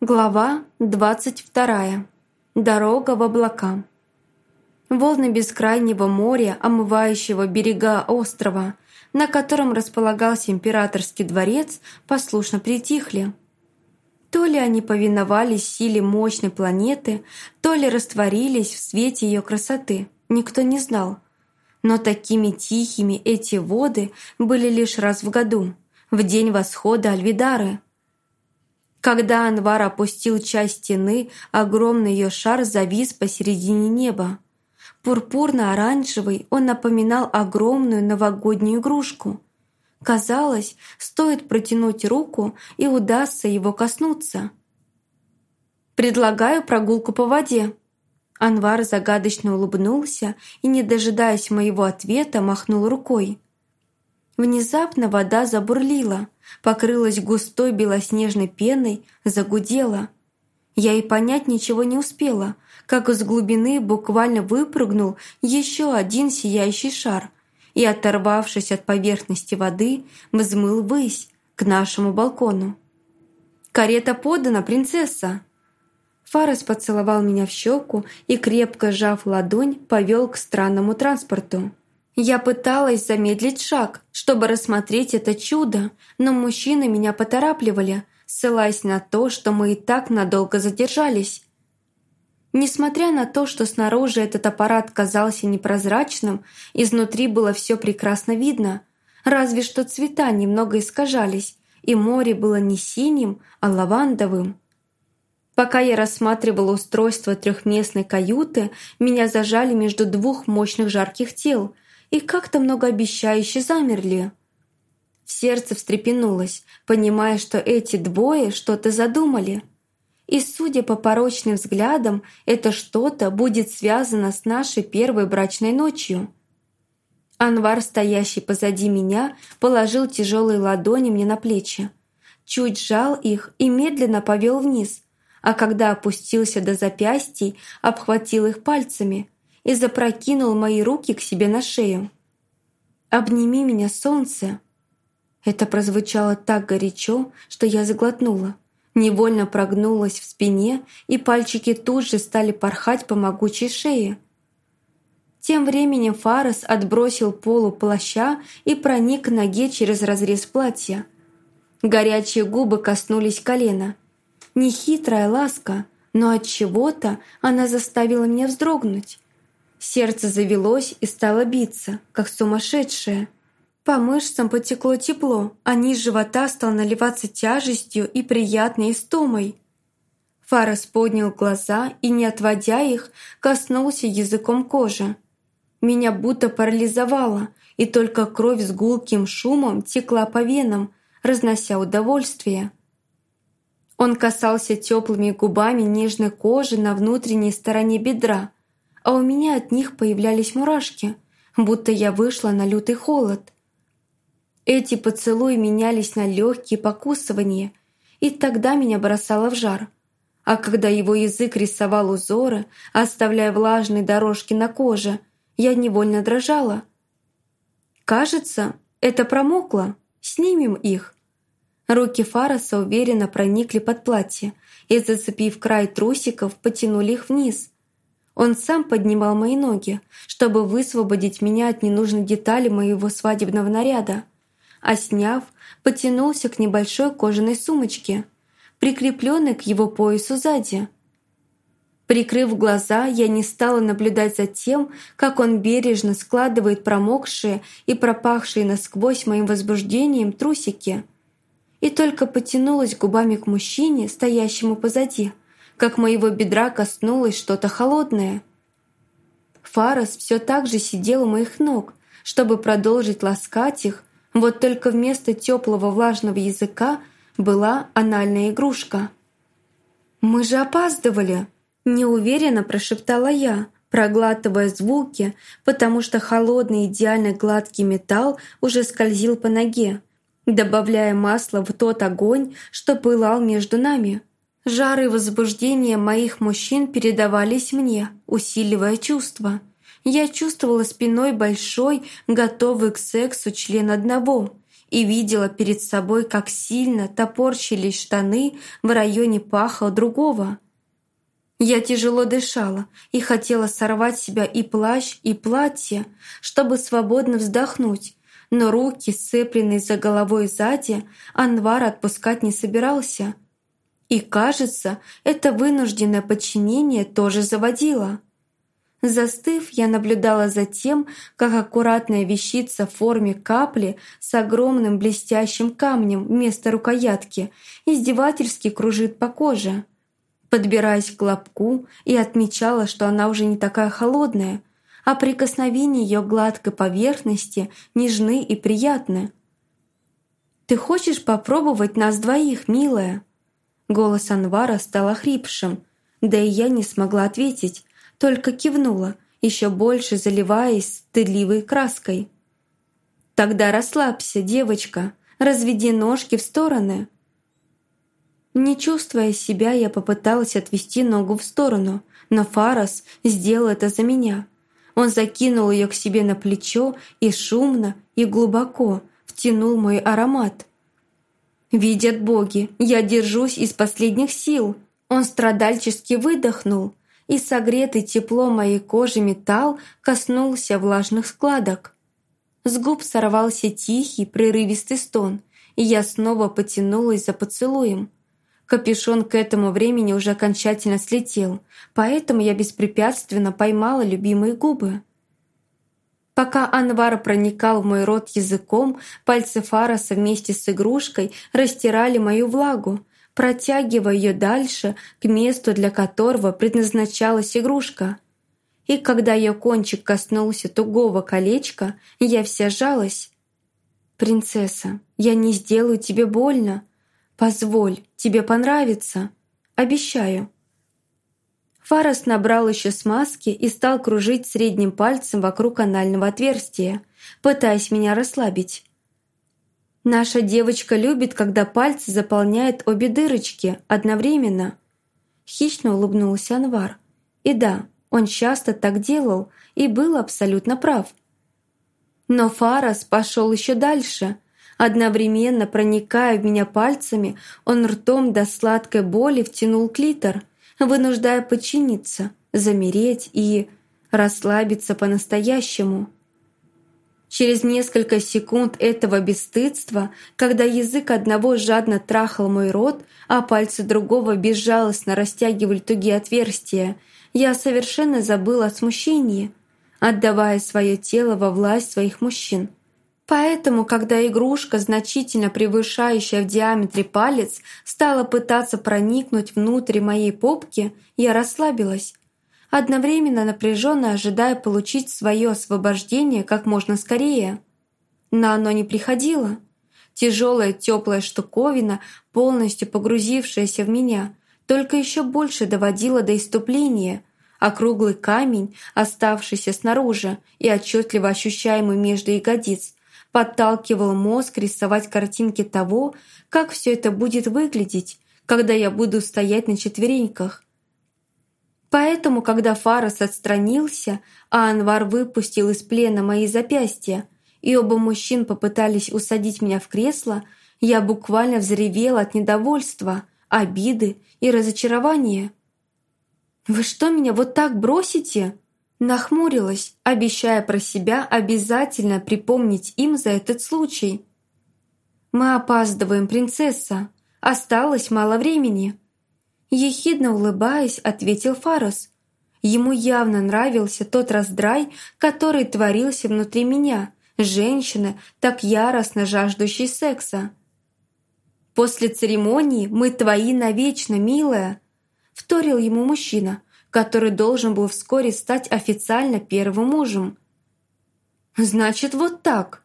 Глава 22. Дорога в облака. Волны бескрайнего моря, омывающего берега острова, на котором располагался императорский дворец, послушно притихли. То ли они повиновались силе мощной планеты, то ли растворились в свете ее красоты, никто не знал. Но такими тихими эти воды были лишь раз в году, в день восхода Альвидары – когда Анвар опустил часть стены, огромный ее шар завис посередине неба. Пурпурно-оранжевый он напоминал огромную новогоднюю игрушку. Казалось, стоит протянуть руку и удастся его коснуться. «Предлагаю прогулку по воде». Анвар загадочно улыбнулся и, не дожидаясь моего ответа, махнул рукой. Внезапно вода забурлила, покрылась густой белоснежной пеной, загудела. Я и понять ничего не успела, как из глубины буквально выпрыгнул еще один сияющий шар и, оторвавшись от поверхности воды, взмыл ввысь к нашему балкону. «Карета подана, принцесса!» Фарес поцеловал меня в щеку и, крепко сжав ладонь, повел к странному транспорту. Я пыталась замедлить шаг, чтобы рассмотреть это чудо, но мужчины меня поторапливали, ссылаясь на то, что мы и так надолго задержались. Несмотря на то, что снаружи этот аппарат казался непрозрачным, изнутри было все прекрасно видно, разве что цвета немного искажались, и море было не синим, а лавандовым. Пока я рассматривала устройство трехместной каюты, меня зажали между двух мощных жарких тел – и как-то многообещающе замерли. В сердце встрепенулось, понимая, что эти двое что-то задумали. И, судя по порочным взглядам, это что-то будет связано с нашей первой брачной ночью. Анвар, стоящий позади меня, положил тяжелые ладони мне на плечи. Чуть сжал их и медленно повел вниз, а когда опустился до запястий, обхватил их пальцами – и запрокинул мои руки к себе на шею. «Обними меня, солнце!» Это прозвучало так горячо, что я заглотнула. Невольно прогнулась в спине, и пальчики тут же стали порхать по могучей шее. Тем временем Фарес отбросил полу плаща и проник к ноге через разрез платья. Горячие губы коснулись колена. Нехитрая ласка, но от чего-то она заставила меня вздрогнуть. Сердце завелось и стало биться, как сумасшедшее. По мышцам потекло тепло, а низ живота стал наливаться тяжестью и приятной истомой. Фарас поднял глаза и, не отводя их, коснулся языком кожи. Меня будто парализовало, и только кровь с гулким шумом текла по венам, разнося удовольствие. Он касался теплыми губами нежной кожи на внутренней стороне бедра, а у меня от них появлялись мурашки, будто я вышла на лютый холод. Эти поцелуи менялись на легкие покусывания, и тогда меня бросало в жар. А когда его язык рисовал узоры, оставляя влажные дорожки на коже, я невольно дрожала. «Кажется, это промокло. Снимем их». Руки Фараса уверенно проникли под платье и, зацепив край трусиков, потянули их вниз – он сам поднимал мои ноги, чтобы высвободить меня от ненужной детали моего свадебного наряда, а сняв, потянулся к небольшой кожаной сумочке, прикрепленной к его поясу сзади. Прикрыв глаза, я не стала наблюдать за тем, как он бережно складывает промокшие и пропахшие насквозь моим возбуждением трусики, и только потянулась губами к мужчине, стоящему позади – как моего бедра коснулось что-то холодное. Фарас все так же сидел у моих ног, чтобы продолжить ласкать их, вот только вместо теплого влажного языка была анальная игрушка. «Мы же опаздывали!» – неуверенно прошептала я, проглатывая звуки, потому что холодный идеально гладкий металл уже скользил по ноге, добавляя масло в тот огонь, что пылал между нами. Жары и возбуждение моих мужчин передавались мне, усиливая чувства. Я чувствовала спиной большой, готовый к сексу член одного, и видела перед собой, как сильно топорщились штаны в районе паха другого. Я тяжело дышала и хотела сорвать себя и плащ, и платье, чтобы свободно вздохнуть, но руки, сцепленные за головой сзади, Анвар отпускать не собирался. И, кажется, это вынужденное подчинение тоже заводило. Застыв, я наблюдала за тем, как аккуратная вещица в форме капли с огромным блестящим камнем вместо рукоятки издевательски кружит по коже. Подбираясь к лобку и отмечала, что она уже не такая холодная, а прикосновения ее гладкой поверхности нежны и приятны. «Ты хочешь попробовать нас двоих, милая?» Голос Анвара стал охрипшим, да и я не смогла ответить, только кивнула, еще больше заливаясь стыдливой краской. «Тогда расслабься, девочка, разведи ножки в стороны». Не чувствуя себя, я попыталась отвести ногу в сторону, но Фарас сделал это за меня. Он закинул ее к себе на плечо и шумно, и глубоко втянул мой аромат. «Видят боги, я держусь из последних сил!» Он страдальчески выдохнул, и согретый тепло моей кожи металл коснулся влажных складок. С губ сорвался тихий, прерывистый стон, и я снова потянулась за поцелуем. Капюшон к этому времени уже окончательно слетел, поэтому я беспрепятственно поймала любимые губы. Пока Анвар проникал в мой рот языком, пальцы Фараса вместе с игрушкой растирали мою влагу, протягивая ее дальше к месту, для которого предназначалась игрушка. И когда ее кончик коснулся тугого колечка, я вся жалась. «Принцесса, я не сделаю тебе больно. Позволь, тебе понравится. Обещаю». Фарас набрал еще смазки и стал кружить средним пальцем вокруг анального отверстия, пытаясь меня расслабить. Наша девочка любит, когда пальцы заполняют обе дырочки одновременно. Хищно улыбнулся Анвар. И да, он часто так делал и был абсолютно прав. Но Фарас пошел еще дальше. Одновременно проникая в меня пальцами, он ртом до сладкой боли втянул клитор, вынуждая подчиниться, замереть и расслабиться по-настоящему. Через несколько секунд этого бесстыдства, когда язык одного жадно трахал мой рот, а пальцы другого безжалостно растягивали тугие отверстия, я совершенно забыла о смущении, отдавая свое тело во власть своих мужчин. Поэтому, когда игрушка, значительно превышающая в диаметре палец, стала пытаться проникнуть внутрь моей попки, я расслабилась, одновременно напряженно ожидая получить свое освобождение как можно скорее. Но оно не приходило. Тяжелая теплая штуковина, полностью погрузившаяся в меня, только еще больше доводила до иступления, а круглый камень, оставшийся снаружи и отчетливо ощущаемый между ягодиц, подталкивал мозг рисовать картинки того, как все это будет выглядеть, когда я буду стоять на четвереньках, Поэтому, когда Фарас отстранился, а Анвар выпустил из плена мои запястья, и оба мужчин попытались усадить меня в кресло, я буквально взревела от недовольства, обиды и разочарования. «Вы что, меня вот так бросите?» Нахмурилась, обещая про себя обязательно припомнить им за этот случай. «Мы опаздываем, принцесса. Осталось мало времени». Ехидно улыбаясь, ответил Фарос. Ему явно нравился тот раздрай, который творился внутри меня, женщины, так яростно жаждущей секса. «После церемонии мы твои навечно, милая», — вторил ему мужчина, который должен был вскоре стать официально первым мужем. «Значит, вот так».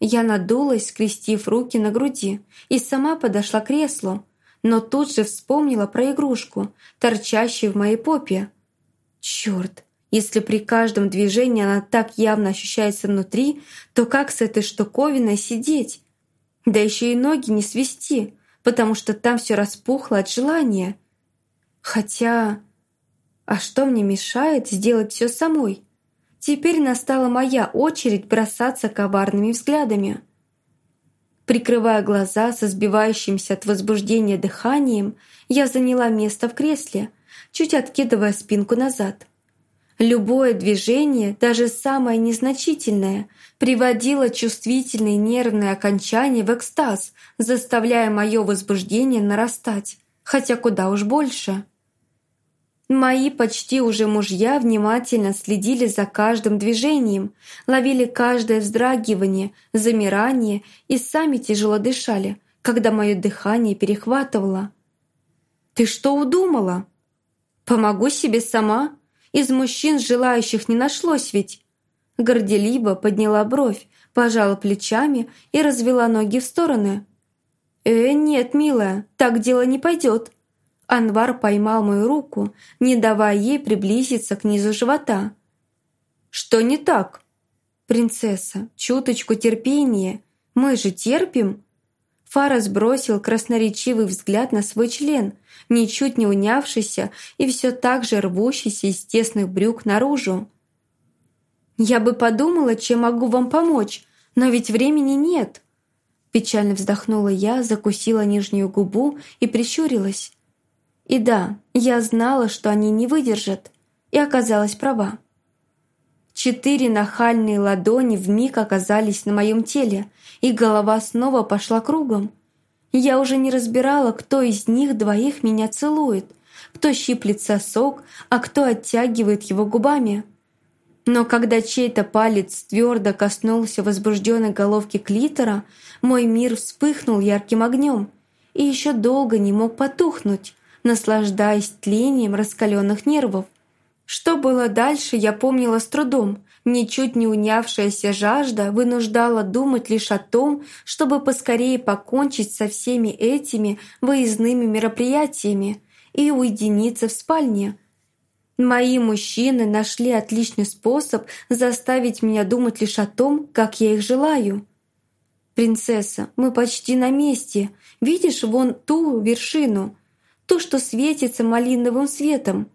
Я надулась, скрестив руки на груди, и сама подошла к креслу, но тут же вспомнила про игрушку, торчащую в моей попе. Черт, если при каждом движении она так явно ощущается внутри, то как с этой штуковиной сидеть? Да еще и ноги не свести, потому что там все распухло от желания. Хотя... А что мне мешает сделать все самой? Теперь настала моя очередь бросаться коварными взглядами. Прикрывая глаза со сбивающимся от возбуждения дыханием, я заняла место в кресле, чуть откидывая спинку назад. Любое движение, даже самое незначительное, приводило чувствительные нервные окончания в экстаз, заставляя мое возбуждение нарастать, хотя куда уж больше. Мои почти уже мужья внимательно следили за каждым движением, ловили каждое вздрагивание, замирание и сами тяжело дышали, когда мое дыхание перехватывало. «Ты что удумала?» «Помогу себе сама», из мужчин желающих не нашлось ведь. Горделиво подняла бровь, пожала плечами и развела ноги в стороны. «Э, нет, милая, так дело не пойдет». Анвар поймал мою руку, не давая ей приблизиться к низу живота. «Что не так?» «Принцесса, чуточку терпения. Мы же терпим». Фара сбросил красноречивый взгляд на свой член, ничуть не унявшийся и все так же рвущийся из тесных брюк наружу. «Я бы подумала, чем могу вам помочь, но ведь времени нет!» Печально вздохнула я, закусила нижнюю губу и прищурилась. И да, я знала, что они не выдержат, и оказалась права. Четыре нахальные ладони вмиг оказались на моем теле, и голова снова пошла кругом. Я уже не разбирала, кто из них двоих меня целует, кто щиплет сосок, а кто оттягивает его губами. Но когда чей-то палец твердо коснулся возбужденной головки клитора, мой мир вспыхнул ярким огнем и еще долго не мог потухнуть, наслаждаясь тлением раскаленных нервов. Что было дальше, я помнила с трудом. Ничуть не унявшаяся жажда вынуждала думать лишь о том, чтобы поскорее покончить со всеми этими выездными мероприятиями и уединиться в спальне. Мои мужчины нашли отличный способ заставить меня думать лишь о том, как я их желаю. «Принцесса, мы почти на месте. Видишь вон ту вершину? Ту, что светится малиновым светом?»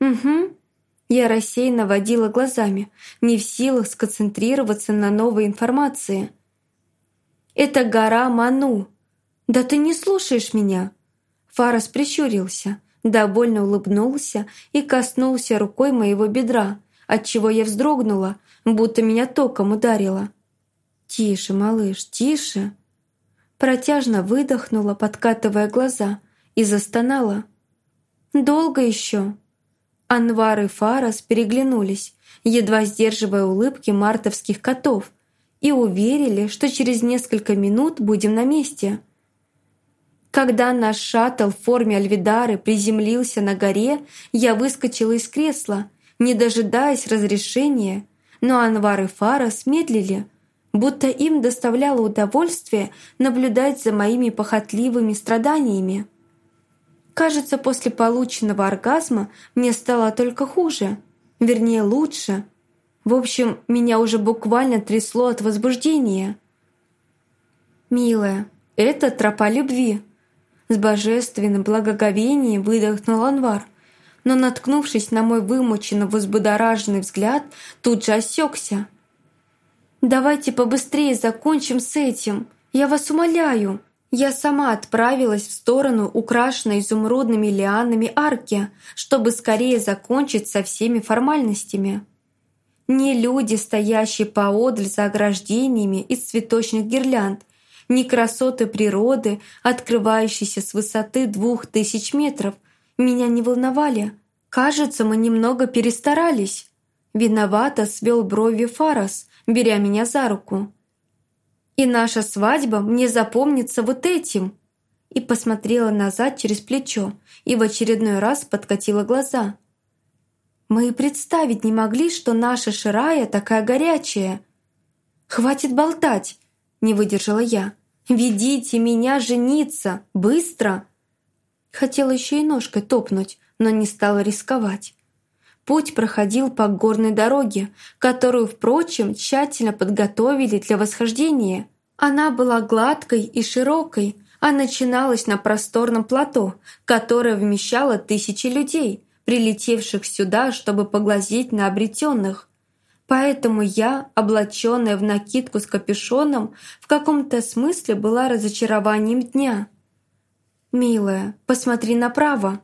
«Угу», я рассеянно водила глазами, не в силах сконцентрироваться на новой информации. «Это гора Ману!» «Да ты не слушаешь меня!» Фарас прищурился, довольно улыбнулся и коснулся рукой моего бедра, отчего я вздрогнула, будто меня током ударило. «Тише, малыш, тише!» Протяжно выдохнула, подкатывая глаза, и застонала. «Долго еще?» Анвар и Фарас переглянулись, едва сдерживая улыбки мартовских котов, и уверили, что через несколько минут будем на месте. Когда наш шаттл в форме альвидары приземлился на горе, я выскочила из кресла, не дожидаясь разрешения, но Анвар и Фарас медлили, будто им доставляло удовольствие наблюдать за моими похотливыми страданиями. Кажется, после полученного оргазма мне стало только хуже. Вернее, лучше. В общем, меня уже буквально трясло от возбуждения. «Милая, это тропа любви», с божественным благоговением выдохнул Анвар, но, наткнувшись на мой вымученно взбудораженный взгляд, тут же осекся. «Давайте побыстрее закончим с этим, я вас умоляю», я сама отправилась в сторону украшенной изумрудными лианами арки, чтобы скорее закончить со всеми формальностями. Не люди, стоящие поодаль за ограждениями из цветочных гирлянд, не красоты природы, открывающиеся с высоты двух тысяч метров, меня не волновали. Кажется, мы немного перестарались. Виновато свел брови Фарас, беря меня за руку. И наша свадьба мне запомнится вот этим. И посмотрела назад через плечо и в очередной раз подкатила глаза. Мы и представить не могли, что наша Ширая такая горячая. «Хватит болтать!» — не выдержала я. «Ведите меня жениться! Быстро!» Хотела еще и ножкой топнуть, но не стала рисковать. Путь проходил по горной дороге, которую, впрочем, тщательно подготовили для восхождения. Она была гладкой и широкой, а начиналась на просторном плато, которое вмещало тысячи людей, прилетевших сюда, чтобы поглазеть на обретенных. Поэтому я, облаченная в накидку с капюшоном, в каком-то смысле была разочарованием дня. «Милая, посмотри направо!»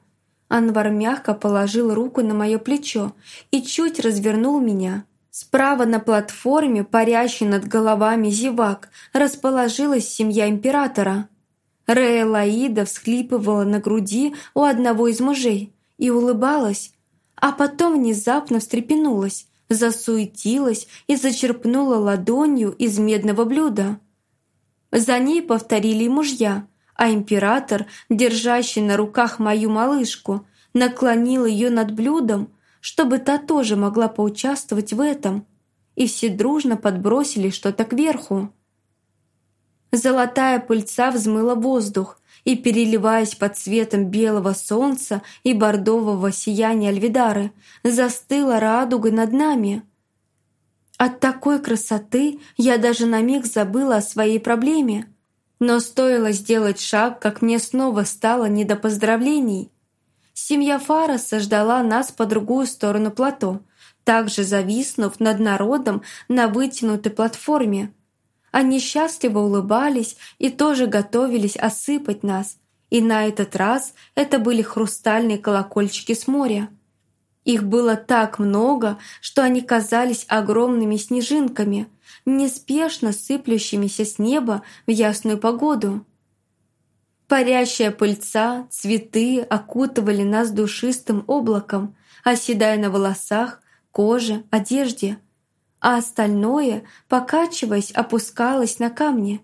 Анвар мягко положил руку на мое плечо и чуть развернул меня. Справа на платформе, парящей над головами зевак, расположилась семья императора. Рея Лаида всхлипывала на груди у одного из мужей и улыбалась, а потом внезапно встрепенулась, засуетилась и зачерпнула ладонью из медного блюда. За ней повторили мужья, а император, держащий на руках мою малышку, наклонил ее над блюдом, чтобы та тоже могла поучаствовать в этом, и все дружно подбросили что-то кверху. Золотая пыльца взмыла воздух, и, переливаясь под светом белого солнца и бордового сияния Альвидары, застыла радуга над нами. От такой красоты я даже на миг забыла о своей проблеме. Но стоило сделать шаг, как мне снова стало не до поздравлений. Семья Фараса ждала нас по другую сторону плато, также зависнув над народом на вытянутой платформе. Они счастливо улыбались и тоже готовились осыпать нас, и на этот раз это были хрустальные колокольчики с моря. Их было так много, что они казались огромными снежинками, неспешно сыплющимися с неба в ясную погоду. Парящая пыльца, цветы окутывали нас душистым облаком, оседая на волосах, коже, одежде, а остальное, покачиваясь, опускалось на камни.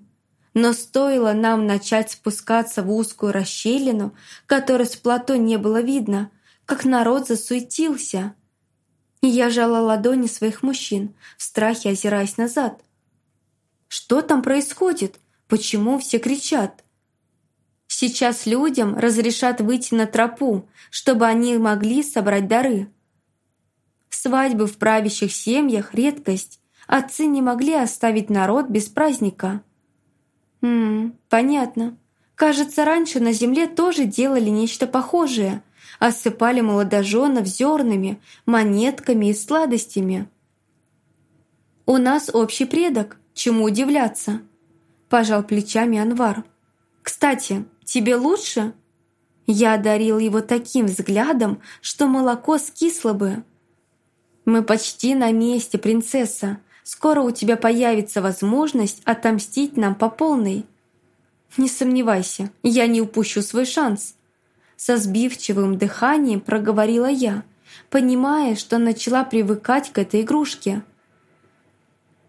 Но стоило нам начать спускаться в узкую расщелину, которой с плато не было видно, как народ засуетился. Я жала ладони своих мужчин, в страхе озираясь назад. Что там происходит? Почему все кричат? Сейчас людям разрешат выйти на тропу, чтобы они могли собрать дары. Свадьбы в правящих семьях – редкость. Отцы не могли оставить народ без праздника. Ммм, понятно. Кажется, раньше на земле тоже делали нечто похожее. Осыпали молодоженов зернами, монетками и сладостями. «У нас общий предок, чему удивляться?» Пожал плечами Анвар. «Кстати, тебе лучше?» Я одарил его таким взглядом, что молоко скисло бы. «Мы почти на месте, принцесса. Скоро у тебя появится возможность отомстить нам по полной». «Не сомневайся, я не упущу свой шанс». Со сбивчивым дыханием проговорила я, понимая, что начала привыкать к этой игрушке.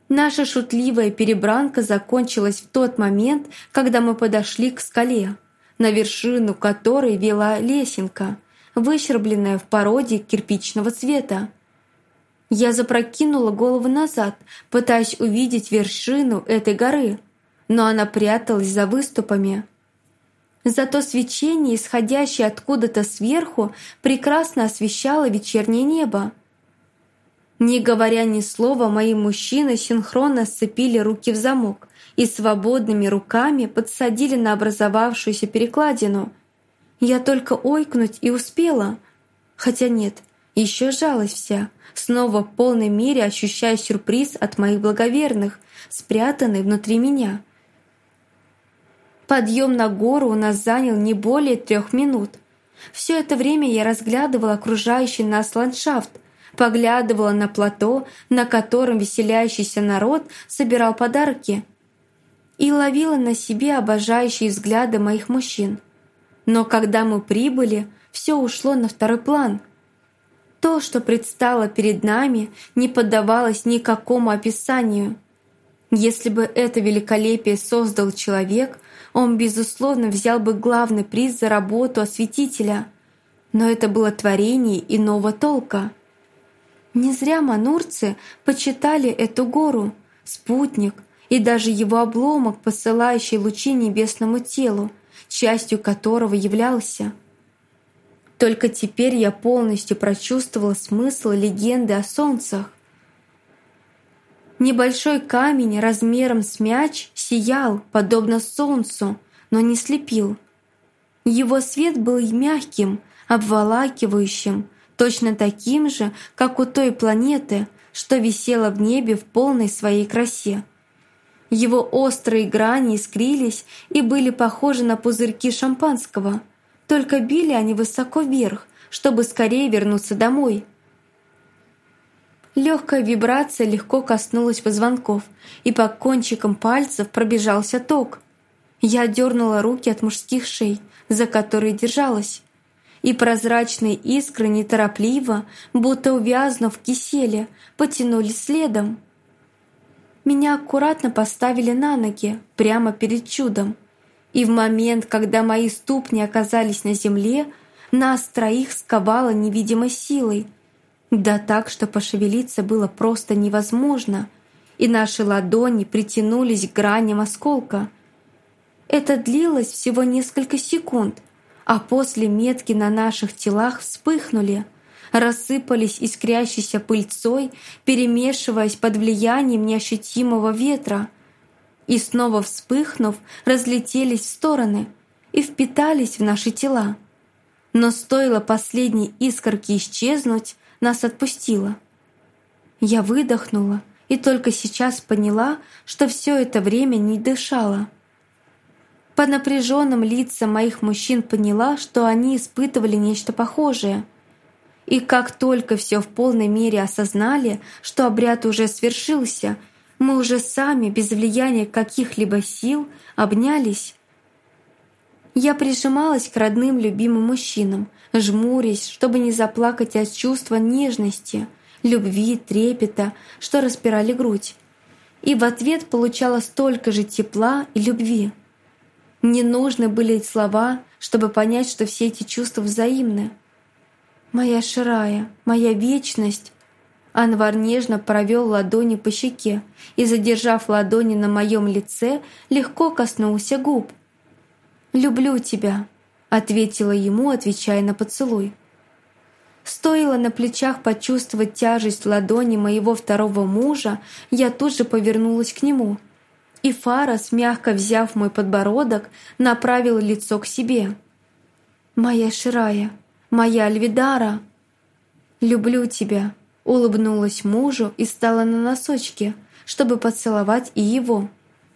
Наша шутливая перебранка закончилась в тот момент, когда мы подошли к скале на вершину которой вела лесенка, выщербленная в породе кирпичного цвета. Я запрокинула голову назад, пытаясь увидеть вершину этой горы, но она пряталась за выступами. Зато свечение, исходящее откуда-то сверху, прекрасно освещало вечернее небо. Не говоря ни слова, мои мужчины синхронно сцепили руки в замок и свободными руками подсадили на образовавшуюся перекладину. Я только ойкнуть и успела. Хотя нет, еще жалость вся, снова в полной мере ощущая сюрприз от моих благоверных, спрятанный внутри меня. Подъем на гору у нас занял не более трех минут. Все это время я разглядывала окружающий нас ландшафт – поглядывала на плато, на котором веселящийся народ собирал подарки, и ловила на себе обожающие взгляды моих мужчин. Но когда мы прибыли, все ушло на второй план. То, что предстало перед нами, не поддавалось никакому описанию. Если бы это великолепие создал человек, он, безусловно, взял бы главный приз за работу осветителя. Но это было творение иного толка. Не зря манурцы почитали эту гору, спутник и даже его обломок, посылающий лучи небесному телу, частью которого являлся. Только теперь я полностью прочувствовала смысл легенды о солнцах. Небольшой камень размером с мяч сиял, подобно солнцу, но не слепил. Его свет был мягким, обволакивающим, точно таким же, как у той планеты, что висело в небе в полной своей красе. Его острые грани искрились и были похожи на пузырьки шампанского, только били они высоко вверх, чтобы скорее вернуться домой. Легкая вибрация легко коснулась позвонков, и по кончикам пальцев пробежался ток. Я дернула руки от мужских шей, за которые держалась и прозрачные искры неторопливо, будто увязнув в киселе, потянулись следом. Меня аккуратно поставили на ноги, прямо перед чудом. И в момент, когда мои ступни оказались на земле, нас троих сковало невидимой силой. Да так, что пошевелиться было просто невозможно, и наши ладони притянулись к граням осколка. Это длилось всего несколько секунд, а после метки на наших телах вспыхнули, рассыпались искрящейся пыльцой, перемешиваясь под влиянием неощутимого ветра, и снова вспыхнув, разлетелись в стороны и впитались в наши тела. Но стоило последней искорке исчезнуть, нас отпустило. Я выдохнула и только сейчас поняла, что все это время не дышала. По напряженным лицам моих мужчин поняла, что они испытывали нечто похожее. И как только все в полной мере осознали, что обряд уже свершился, мы уже сами, без влияния каких-либо сил, обнялись. Я прижималась к родным любимым мужчинам, жмурясь, чтобы не заплакать от чувства нежности, любви, трепета, что распирали грудь. И в ответ получала столько же тепла и любви. Не нужны были слова, чтобы понять, что все эти чувства взаимны. «Моя Ширая, моя вечность!» Анвар нежно провел ладони по щеке и, задержав ладони на моем лице, легко коснулся губ. «Люблю тебя», — ответила ему, отвечая на поцелуй. Стоило на плечах почувствовать тяжесть ладони моего второго мужа, я тут же повернулась к нему — и Фарас, мягко взяв мой подбородок, направил лицо к себе. «Моя Ширая, моя Альвидара!» «Люблю тебя!» — улыбнулась мужу и стала на носочки, чтобы поцеловать и его —